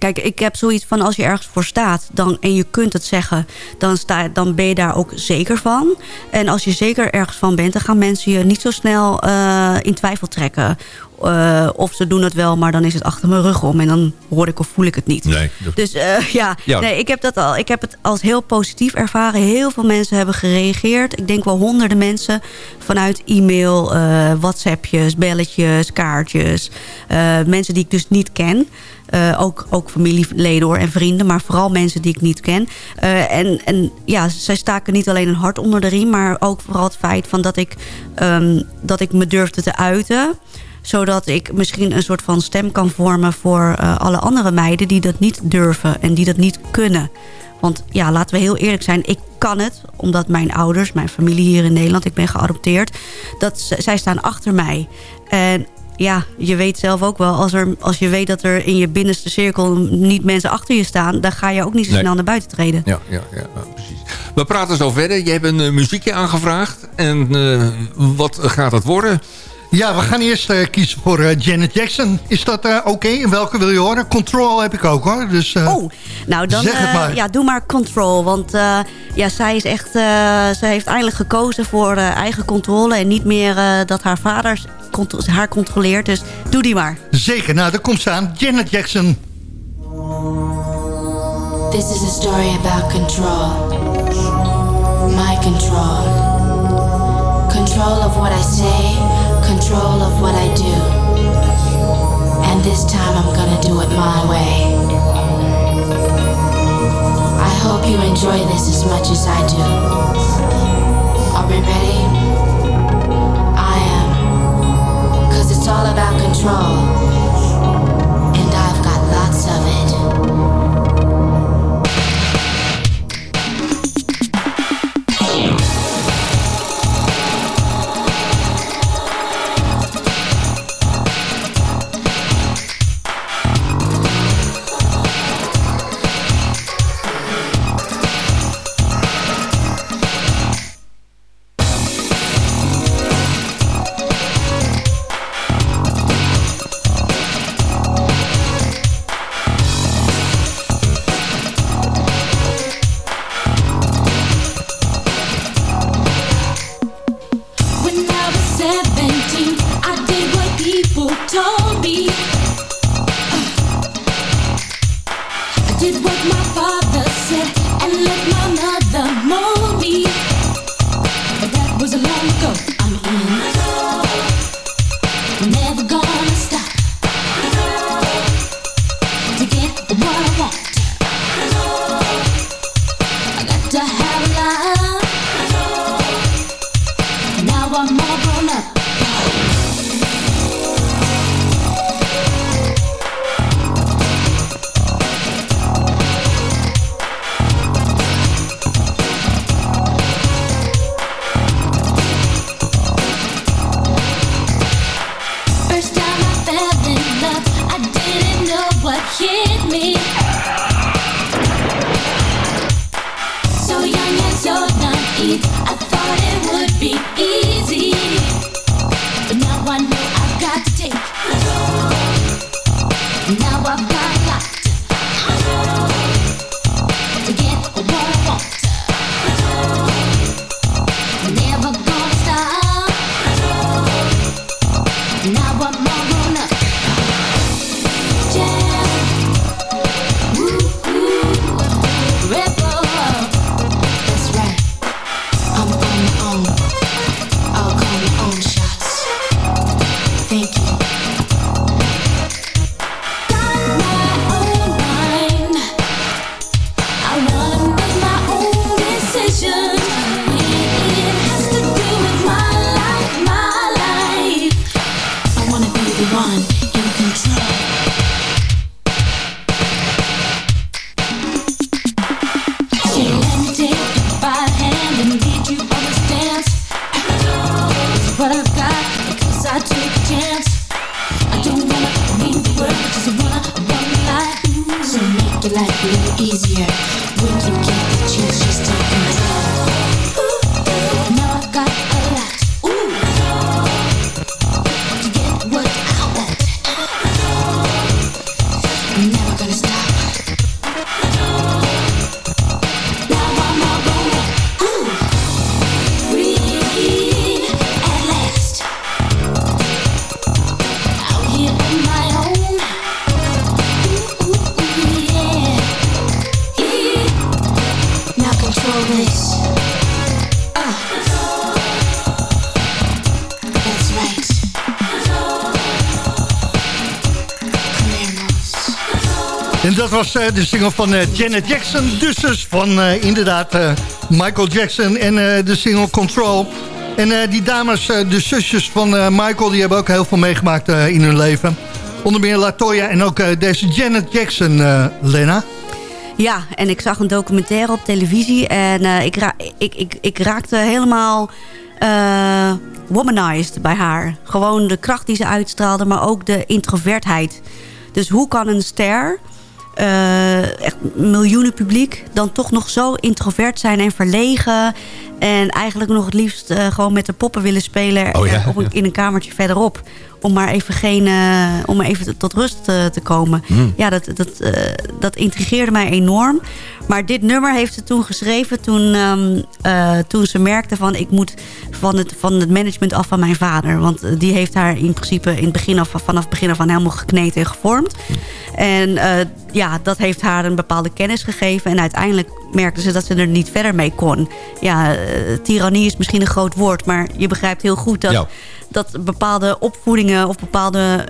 kijk, ik heb zoiets van als je ergens voor staat dan, en je kunt het zeggen... Dan, sta, dan ben je daar ook zeker van. En als je zeker ergens van bent... dan gaan mensen je niet zo snel eh, in twijfel trekken. Eh, of ze doen het wel, maar dan is het achter mijn rug om... en dan hoor ik of voel ik het niet. Nee. Dus eh, ja, Ja. Nee, ik, heb dat al, ik heb het als heel positief ervaren. Heel veel mensen hebben gereageerd. Ik denk wel honderden mensen vanuit e-mail, eh, whatsappjes, belletjes, kaartjes. Mensen die ik dus niet ken. Eh, ook, ook familieleden hoor, en vrienden, maar vooral mensen die ik niet ken. Eh, en, en ja, zij staken niet alleen een hart onder de riem... maar ook vooral het feit van dat, ik, ehm, dat ik me durfde te uiten zodat ik misschien een soort van stem kan vormen voor eh, alle andere meiden die dat niet durven en die dat niet kunnen. Want ja, laten we heel eerlijk zijn, ik kan het, omdat mijn ouders, mijn familie hier in Nederland, ik ben geadopteerd, dat zij staan achter mij. En ja, je weet zelf ook wel, als, er, als je weet dat er in je binnenste cirkel niet mensen achter je staan, dan ga je ook niet zo Nee. snel naar buiten treden. Ja, ja, ja, precies. We praten zo verder. Je hebt een eh, muziekje aangevraagd. En eh, wat gaat het worden? Ja, we gaan eerst eh, kiezen voor Janet Jackson. Is dat eh, oké? En welke wil je horen? Control heb ik ook hoor. Dus, eh, Oh, nou dan zeg het eh, maar. ja, doe maar control. Want eh, ja, zij is echt, eh, zij heeft eindelijk gekozen voor eh, eigen controle en niet meer eh, dat haar vader contro- haar controleert. Dus doe die maar. Zeker, nou daar komt ze aan. Janet Jackson. This is a story about control. My control. Control of what I say, control of what I do. And this time I'm gonna do it my way. I hope you enjoy this as much as I do. Are we ready? All about control. want more. Was eh, de single van eh, Janet Jackson. Dus dus van eh, inderdaad eh, Michael Jackson en eh, de single Control. En eh, die dames, eh, de zusjes van eh, Michael... die hebben ook heel veel meegemaakt eh, in hun leven. Onder meer Latoya en ook eh, deze Janet Jackson, eh, Lena. Ja, en ik zag een documentaire op televisie en eh, ik, ik, ik, raakte helemaal eh, womanized bij haar. Gewoon de kracht die ze uitstraalde, maar ook de introvertheid. Dus hoe kan een ster, eh, echt miljoenen publiek... dan toch nog zo introvert zijn en verlegen... en eigenlijk nog het liefst eh, gewoon met de poppen willen spelen... Oh ja, op een, in een kamertje verderop... om maar even, geen, eh, om maar even tot rust eh, te komen. Hmm. Ja, dat, dat, eh, dat intrigeerde mij enorm. Maar dit nummer heeft ze toen geschreven toen, ehm, eh, toen ze merkte van... ik moet van het, van het management af van mijn vader. Want die heeft haar in principe in het begin af, vanaf het begin af aan helemaal gekneed en gevormd. En ja, dat heeft haar een bepaalde kennis gegeven. En uiteindelijk merkte ze dat ze er niet verder mee kon. Ja, tirannie is misschien een groot woord, maar je begrijpt heel goed dat... Ja. Dat bepaalde opvoedingen of bepaalde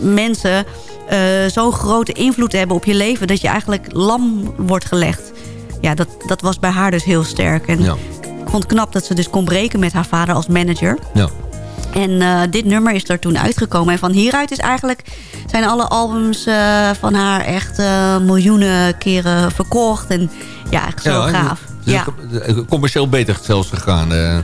mensen eh, zo'n grote invloed hebben op je leven... dat je eigenlijk lam wordt gelegd. Ja, dat, dat was bij haar dus heel sterk. En Ja. ik vond het knap dat ze dus kon breken met haar vader als manager. Ja. En eh, dit nummer is er toen uitgekomen. En van hieruit is eigenlijk, zijn alle albums eh, van haar echt miljoenen keren verkocht. En ja, echt zo Ja, gaaf. Dus Ja. het- commercieel beter zelfs gegaan. eh.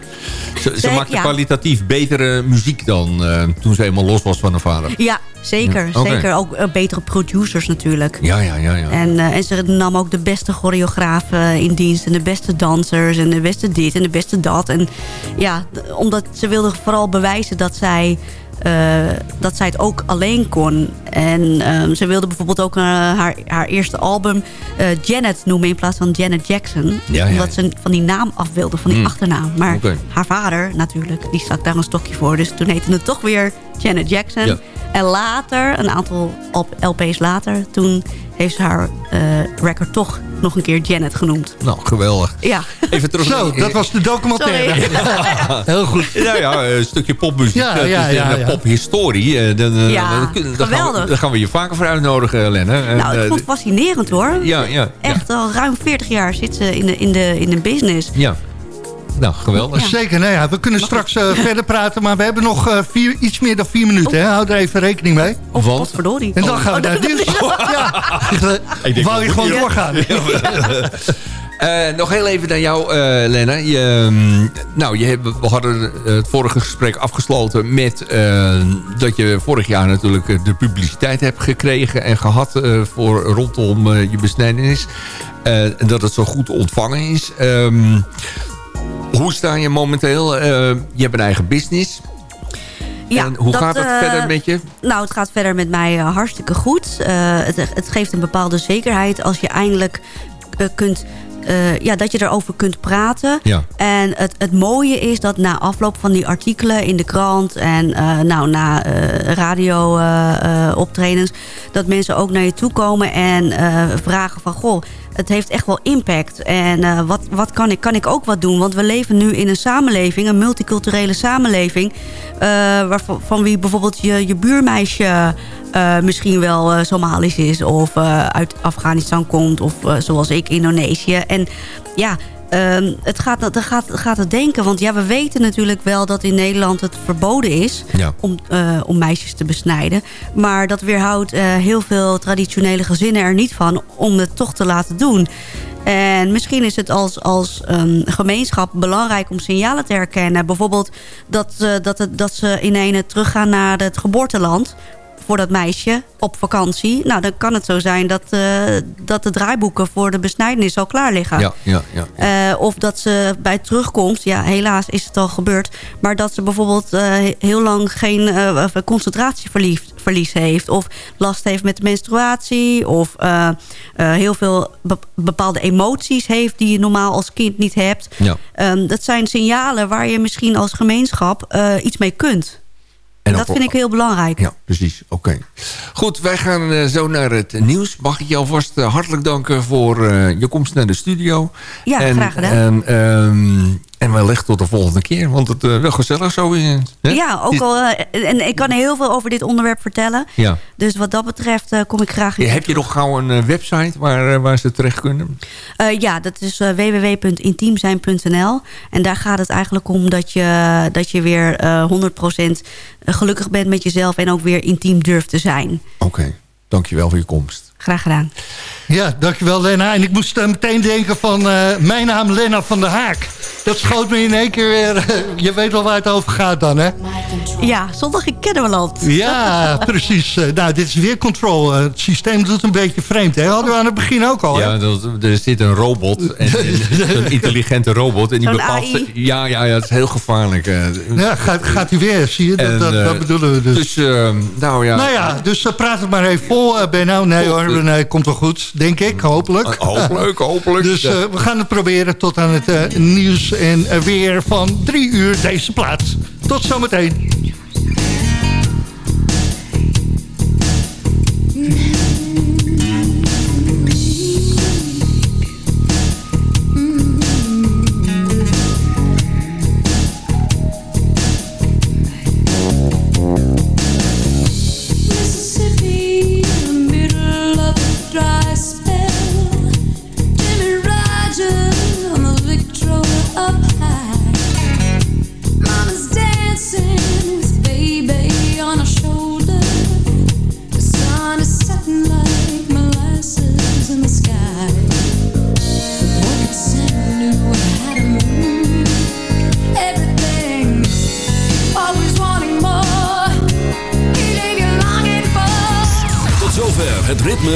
ze ze maakte ja. kwalitatief betere muziek dan eh, toen ze eenmaal los was van haar vader. ja, zeker. Ja, zeker. Ook eh, betere producers natuurlijk. Ja, ja, ja. ja. En, eh, en ze nam ook de beste choreografen in dienst. En de beste dansers. En de beste dit en de beste dat. En ja, omdat ze wilde vooral bewijzen dat zij... eh, dat zij het ook alleen kon. En ehm, ze wilde bijvoorbeeld ook eh, haar, haar eerste album eh, Janet noemen in plaats van Janet Jackson. Ja, ja, Omdat ze van die naam af wilde, van die Hmm. achternaam. Maar haar vader natuurlijk, die stak daar een stokje voor. Dus toen heette het toch weer Janet Jackson. Ja. En later, een aantal LP's later, toen heeft ze haar eh, record toch nog een keer Janet genoemd. Nou, geweldig. Ja. Even terug. Zo, dat was de documentaire. Sorry. Heel goed. Ja, ja, een stukje popmuziek. Ja, eh, ja, pophistorie. eh, dan, eh, Ja, dan gaan, we, geweldig. dan gaan we je vaker voor uitnodigen, Lenne. En, Nou, ik vond het fascinerend hoor. Ja, ja. Echt al ruim 40 jaar zit ze in de, in de, in de business. Ja. Nou, geweldig. Zeker, nou ja, we kunnen straks eh, verder praten, maar we hebben nog eh, vier, iets meer dan vier minuten. Hè? Hou er even rekening mee. Of Want? potverdorie. En dan gaan we Oh, naar het nieuws. Ja, wou je wat gewoon doorgaan. Eh, nog heel even naar jou, eh Lena. Je, ehm, nou, je hebt, we hadden het vorige gesprek afgesloten met eh, dat je vorig jaar natuurlijk de publiciteit hebt gekregen en gehad eh, voor rondom eh, je besnijdenis. Eh, en dat het zo goed ontvangen is. Ehm, hoe sta je momenteel? Eh, je hebt een eigen business. Ja, en hoe dat, gaat het eh, verder met je? Nou, het gaat verder met mij eh, hartstikke goed. Het, het geeft een bepaalde zekerheid als je eindelijk kunt... ja, dat je erover kunt praten. Ja. En het, het mooie is dat na afloop van die artikelen in de krant... en nou, na eh, radio optredens... dat mensen ook naar je toe komen en vragen van... goh, het heeft echt wel impact. En eh, wat, wat kan ik? Kan ik ook wat doen? Want we leven nu in een samenleving, een multiculturele samenleving... eh, waarvan van wie bijvoorbeeld je, je buurmeisje eh, misschien wel Somalisch is... of uit Afghanistan komt, of zoals ik, Indonesië. En ja... ehm, het gaat, het gaat, gaat het denken, want ja, we weten natuurlijk wel dat in Nederland het verboden is Ja. om, eh, om meisjes te besnijden. Maar dat weerhoudt eh, heel veel traditionele gezinnen er niet van om het toch te laten doen. En misschien is het als, als ehm, gemeenschap belangrijk om signalen te herkennen. Bijvoorbeeld dat, eh, dat, het, dat ze in ene teruggaan naar het geboorteland voor dat meisje op vakantie. Nou, dan kan het zo zijn dat, eh, dat de draaiboeken voor de besnijdenis al klaar liggen. Ja, ja, ja. Eh, of dat ze bij terugkomst, ja helaas is het al gebeurd... maar dat ze bijvoorbeeld eh, heel lang geen concentratieverlies verlies heeft... of last heeft met de menstruatie... of heel veel be- bepaalde emoties heeft die je normaal als kind niet hebt. Ja. Ehm, dat zijn signalen waar je misschien als gemeenschap iets mee kunt. En dat vind ik heel belangrijk. Ja, precies. Oké. Goed, wij gaan eh, zo naar het nieuws. Mag ik je alvast eh, hartelijk danken voor eh, je komst naar de studio. Ja, en, graag gedaan. En, ehm, en wellicht tot de volgende keer, want het is wel gezellig zo. Hè? Ja, ook al, eh, en ik kan heel veel over dit onderwerp vertellen. Ja. Dus wat dat betreft eh, kom ik graag Ja, heb je nog gauw een eh, website waar, eh, waar ze terecht kunnen? Eh, ja, dat is eh, www.intiemzijn.nl. En daar gaat het eigenlijk om dat je, dat je weer eh 100% gelukkig bent met jezelf... en ook weer intiem durft te zijn. Oké, dankjewel voor je komst. Graag gedaan. Ja, dankjewel Lena. En ik moest eh, meteen denken van eh, mijn naam Lena van der Haak. Dat schoot me in één keer weer... eh, je weet wel waar het over gaat dan, hè? Ja, zondag in Kennemerland. Ja, precies. Nou, dit is weer control. Het systeem doet een beetje vreemd, hè? Hadden we aan het begin ook al, hè? Ja, dat, er zit een robot, en, en- een intelligente robot. En die bepaalt, AI. Ja, ja, ja, het is heel gevaarlijk. Ja, gaat, gaat hij weer, zie je? Dat, En, dat, dat bedoelen we dus. Dus, eh, nou ja. Nou ja, dus praat het maar even vol, uh, Benno. Nee hoor, nee, komt wel goed, denk ik, hopelijk. Hopelijk, hopelijk. Dus uh, we gaan het proberen tot aan het uh, nieuws en weer van drie uur deze plaats. Tot zometeen.